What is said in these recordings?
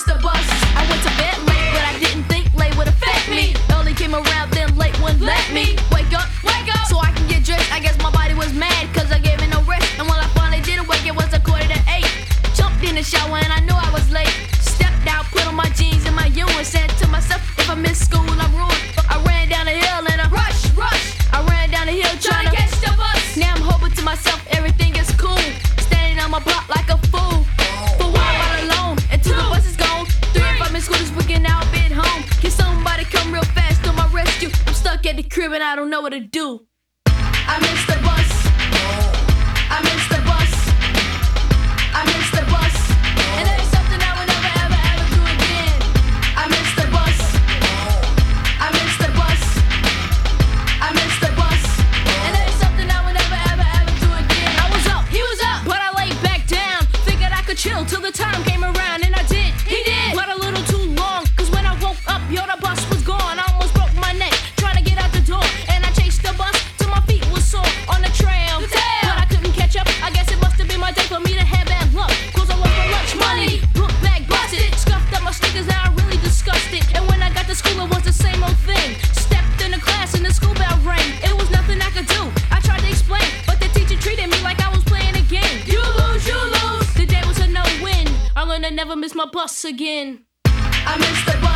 missed the bus. I went to bed late, but I didn't think late would affect me. Early came around, then late wouldn't let me. Wake up, wake up, so I can get dressed. I guess my body was mad, cause I gave it no rest. And when I finally did wake, it was a quarter to eight. Jumped in the shower and I knew crib and I don't know what to do. I missed the bus. I missed the bus. I missed the bus. And that is something I will never, ever, ever do again. I missed the bus. I missed the bus. I missed the bus. And that is something I will never, ever, ever do again. I was up, he was up, but I laid back down. Figured I could chill till the time came around, and I did. Never miss my bus again. I. The bus.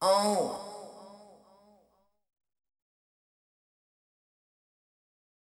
Oh.